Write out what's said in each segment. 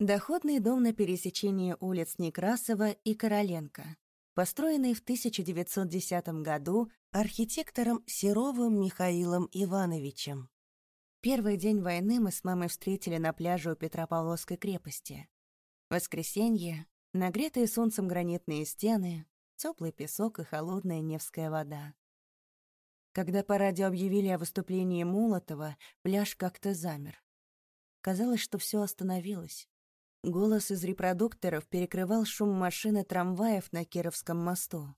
Доходный дом на пересечении улиц Некрасова и Короленко, построенный в 1910 году архитектором Серовым Михаилом Ивановичем. Первый день войны мы с мамой встретили на пляже у Петропавловской крепости. Воскресенье, нагретые солнцем гранитные стены, теплый песок и холодная Невская вода. Когда по радио объявили о выступлении Молотова, пляж как-то замер. Казалось, что все остановилось. Голос из репродукторов перекрывал шум машины трамваев на Кировском мосту.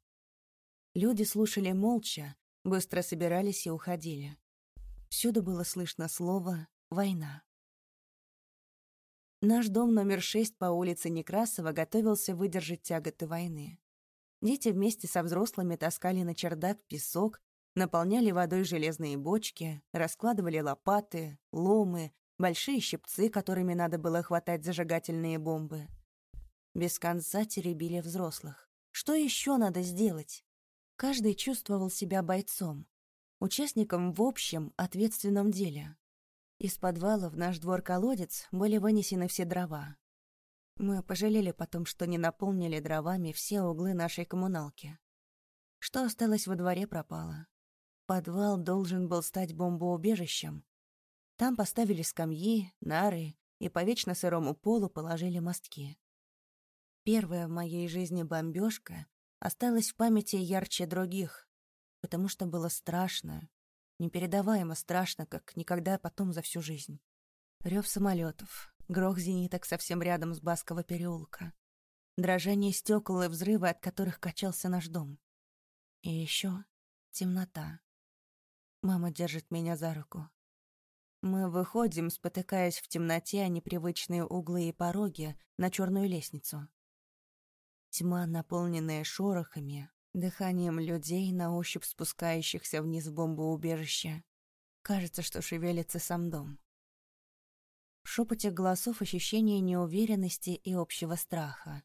Люди слушали молча, быстро собирались и уходили. Всюду было слышно слово «война». Наш дом номер шесть по улице Некрасова готовился выдержать тяготы войны. Дети вместе со взрослыми таскали на чердак песок, наполняли водой железные бочки, раскладывали лопаты, ломы, большие щипцы, которыми надо было хватать зажигательные бомбы. Без конца теребили взрослых. Что еще надо сделать? Каждый чувствовал себя бойцом, участником в общем ответственном деле. Из подвала в наш двор-колодец были вынесены все дрова. Мы пожалели потом, что не наполнили дровами все углы нашей коммуналки. Что осталось во дворе, пропало. Подвал должен был стать бомбоубежищем, там поставили скамьи, нары и по вечно сырому полу положили мостки. Первая в моей жизни бомбежка осталась в памяти ярче других, потому что было страшно, непередаваемо страшно, как никогда потом за всю жизнь. Рев самолетов, грох зениток совсем рядом с Баскова переулка, дрожание стекол и взрывы, от которых качался наш дом. И еще темнота. Мама держит меня за руку. Мы выходим, спотыкаясь в темноте о непривычные углы и пороги, на черную лестницу. Тьма, наполненная шорохами, дыханием людей, на ощупь спускающихся вниз в бомбоубежище. Кажется, что шевелится сам дом. В шепоте голосов ощущение неуверенности и общего страха.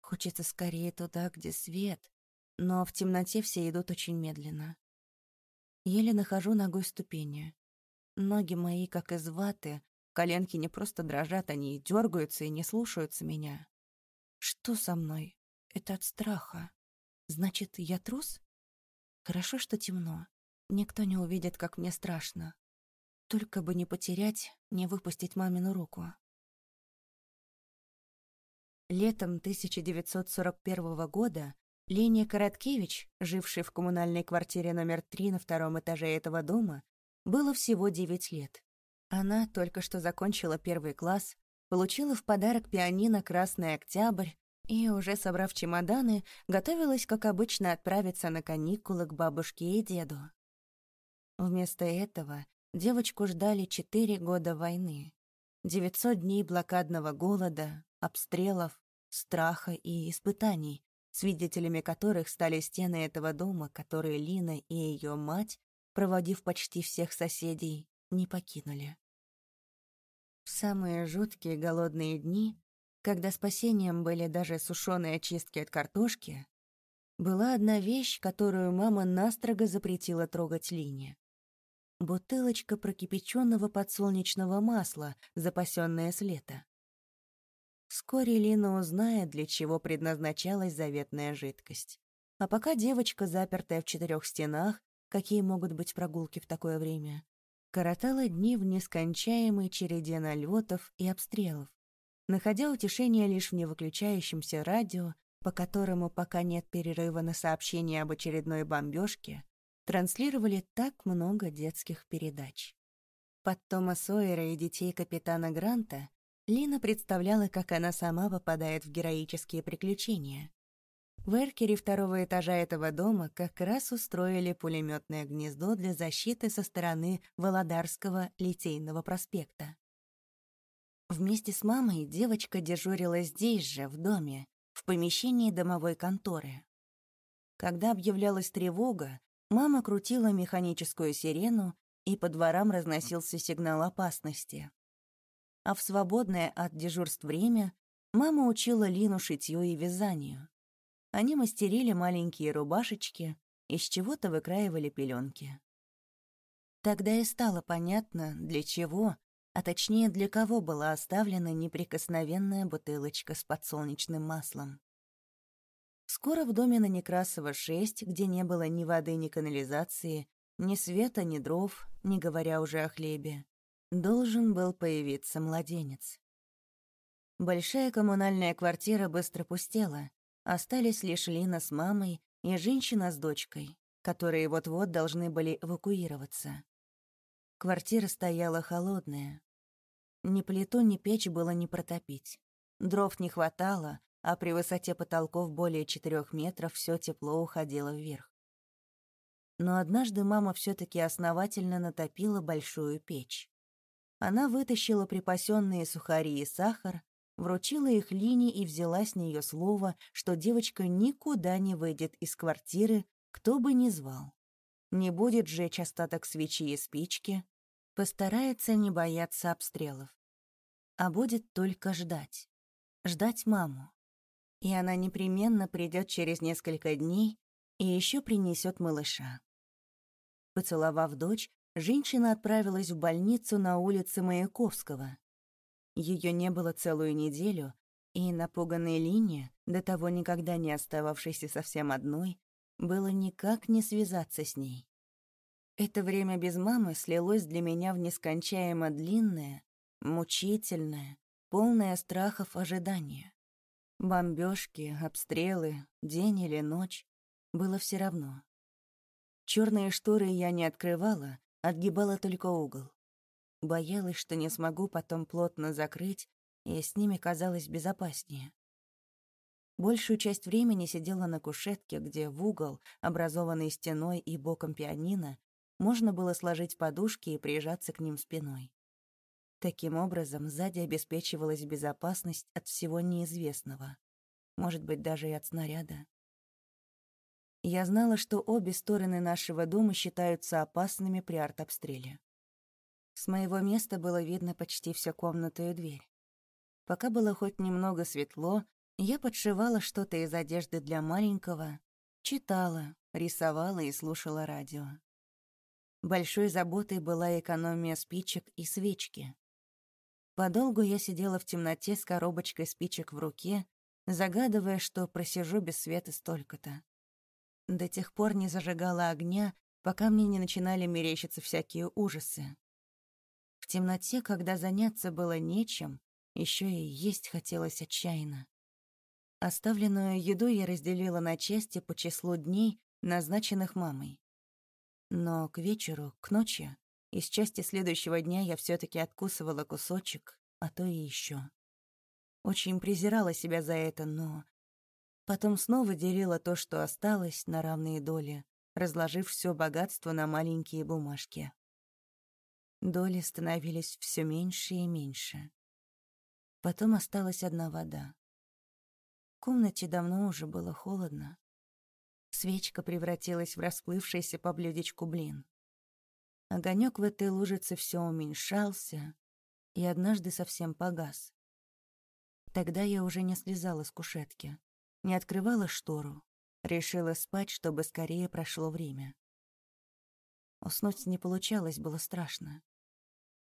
Хочется скорее туда, где свет, но в темноте все идут очень медленно. Еле нахожу ногой ступени. Ноги мои, как из ваты, коленки не просто дрожат, они дергаются и не слушаются меня. Что со мной? Это от страха. Значит, я трус? Хорошо, что темно. Никто не увидит, как мне страшно. Только бы не потерять, не выпустить мамину руку. Летом 1941 года Леня Короткевич, живший в коммунальной квартире номер 3 на втором этаже этого дома, было всего 9 лет. Она только что закончила первый класс, получила в подарок пианино «Красный октябрь» и, уже собрав чемоданы, готовилась, как обычно, отправиться на каникулы к бабушке и деду. Вместо этого девочку ждали четыре года войны, 900 дней блокадного голода, обстрелов, страха и испытаний, свидетелями которых стали стены этого дома, которые Лина и ее мать проводив почти всех соседей, не покинули. В самые жуткие голодные дни, когда спасением были даже сушеные очистки от картошки, была одна вещь, которую мама настрого запретила трогать Лине. Бутылочка прокипяченного подсолнечного масла, запасенная с лета. Вскоре Лина узнает, для чего предназначалась заветная жидкость. А пока девочка, запертая в четырех стенах, какие могут быть прогулки в такое время, коротала дни в нескончаемой череде налетов и обстрелов, находя утешение лишь в невыключающемся радио, по которому, пока нет перерыва на сообщение об очередной бомбежке, транслировали так много детских передач. Под Тома Сойера и детей капитана Гранта Лина представляла, как она сама попадает в героические приключения. В эркере второго этажа этого дома как раз устроили пулеметное гнездо для защиты со стороны Володарского литейного проспекта. Вместе с мамой девочка дежурила здесь же, в доме, в помещении домовой конторы. Когда объявлялась тревога, мама крутила механическую сирену, и по дворам разносился сигнал опасности. А в свободное от дежурств время мама учила Лину шитью и вязанию. Они мастерили маленькие рубашечки, из чего-то выкраивали пеленки. Тогда и стало понятно, для чего, а точнее для кого была оставлена неприкосновенная бутылочка с подсолнечным маслом. Скоро в доме на Некрасова 6, где не было ни воды, ни канализации, ни света, ни дров, не говоря уже о хлебе, должен был появиться младенец. Большая коммунальная квартира быстро пустела, остались лишь Лина с мамой и женщина с дочкой, которые вот-вот должны были эвакуироваться. Квартира стояла холодная. Ни плиту, ни печь было не протопить. Дров не хватало, а при высоте потолков более четырех метров все тепло уходило вверх. Но однажды мама все таки основательно натопила большую печь. Она вытащила припасенные сухари и сахар, вручила их Лине и взяла с нее слово, что девочка никуда не выйдет из квартиры, кто бы ни звал. Не будет жечь остаток свечи и спички, постарается не бояться обстрелов. А будет только ждать. Ждать маму и она непременно придет через несколько дней и еще принесет малыша. Поцеловав дочь, женщина отправилась в больницу на улице Маяковского. Ее не было целую неделю, и напуганной Лине, до того никогда не остававшейся совсем одной, было никак не связаться с ней. Это время без мамы слилось для меня в нескончаемо длинное, мучительное, полное страхов ожидание. Бомбежки, обстрелы, день или ночь — было все равно. Черные шторы я не открывала, отгибала только угол. Боялась, что не смогу потом плотно закрыть, и с ними казалось безопаснее. Большую часть времени сидела на кушетке, где в угол, образованный стеной и боком пианино, можно было сложить подушки и прижаться к ним спиной. Таким образом, сзади обеспечивалась безопасность от всего неизвестного. Может быть, даже и от снаряда. Я знала, что обе стороны нашего дома считаются опасными при артобстреле. С моего места было видно почти всю комнату и дверь. Пока было хоть немного светло, я подшивала что-то из одежды для маленького, читала, рисовала и слушала радио. Большой заботой была экономия спичек и свечки. Подолгу я сидела в темноте с коробочкой спичек в руке, загадывая, что просижу без света столько-то. До тех пор не зажигала огня, пока мне не начинали мерещиться всякие ужасы. В темноте, когда заняться было нечем, еще и есть хотелось отчаянно. Оставленную еду я разделила на части по числу дней, назначенных мамой. Но к вечеру, к ночи, из части следующего дня я все таки откусывала кусочек, а то и еще. Очень презирала себя за это, но... Потом снова делила то, что осталось, на равные доли, разложив все богатство на маленькие бумажки. Доли становились все меньше и меньше. Потом осталась одна вода. В комнате давно уже было холодно. Свечка превратилась в расплывшийся по блюдечку блин. Огонек в этой лужице все уменьшался и однажды совсем погас. Тогда я уже не слезала с кушетки, не открывала штору, решила спать, чтобы скорее прошло время. Уснуть не получалось, было страшно.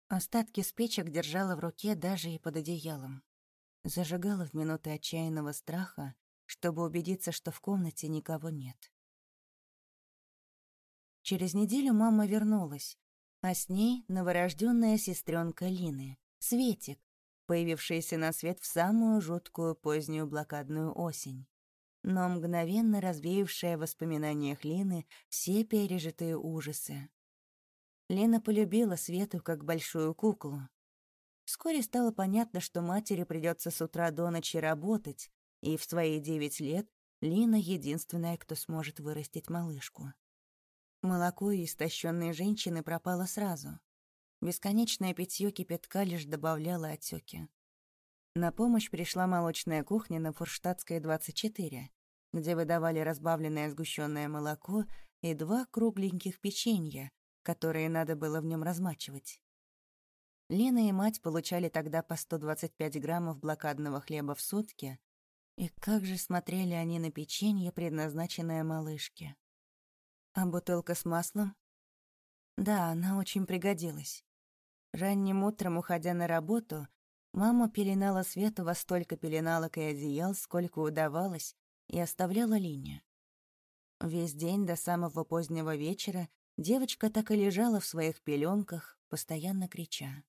Остатки спичек держала в руке даже и под одеялом. Зажигала в минуты отчаянного страха, чтобы убедиться, что в комнате никого нет. Через неделю мама вернулась, а с ней новорожденная сестренка Лины, Светик, появившаяся на свет в самую жуткую позднюю блокадную осень, но мгновенно развеявшая в воспоминаниях Лины все пережитые ужасы. Лена полюбила Свету как большую куклу. Вскоре стало понятно, что матери придется с утра до ночи работать, и в свои девять лет Лина единственная, кто сможет вырастить малышку. Молоко истощенной женщины пропало сразу. Бесконечное питье кипятка лишь добавляло отеки. На помощь пришла молочная кухня на Фурштадтской, 24, где выдавали разбавленное сгущенное молоко и два кругленьких печенья, которые надо было в нем размачивать. Лена и мать получали тогда по 125 граммов блокадного хлеба в сутки, и как же смотрели они на печенье, предназначенное малышке. А бутылка с маслом? Да, она очень пригодилась. Ранним утром, уходя на работу, мама пеленала Свету во столько пеленалок и одеял, сколько удавалось, и оставляла Лине. Весь день до самого позднего вечера девочка так и лежала в своих пеленках, постоянно крича.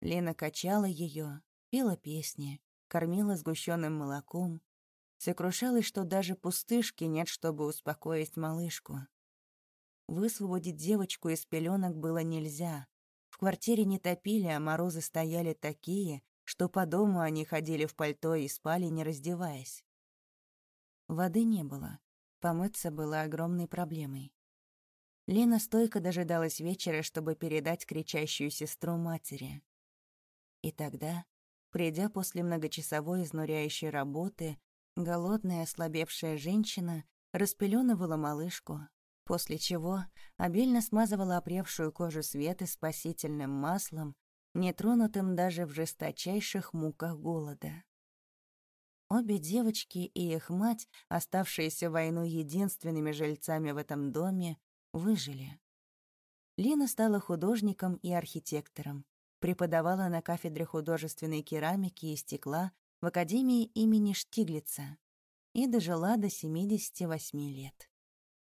Лена качала ее, пела песни, кормила сгущенным молоком, сокрушалась, что даже пустышки нет, чтобы успокоить малышку. Высвободить девочку из пеленок было нельзя. В квартире не топили, а морозы стояли такие, что по дому они ходили в пальто и спали, не раздеваясь. Воды не было. Помыться было огромной проблемой. Лена стойко дожидалась вечера, чтобы передать кричащую сестру матери. И тогда, придя после многочасовой изнуряющей работы, голодная ослабевшая женщина распеленывала малышку, после чего обильно смазывала опревшую кожу Светы спасительным маслом, нетронутым даже в жесточайших муках голода. Обе девочки и их мать, оставшиеся войну единственными жильцами в этом доме, выжили. Лина стала художником и архитектором, преподавала на кафедре художественной керамики и стекла в Академии имени Штиглица и дожила до 78 лет.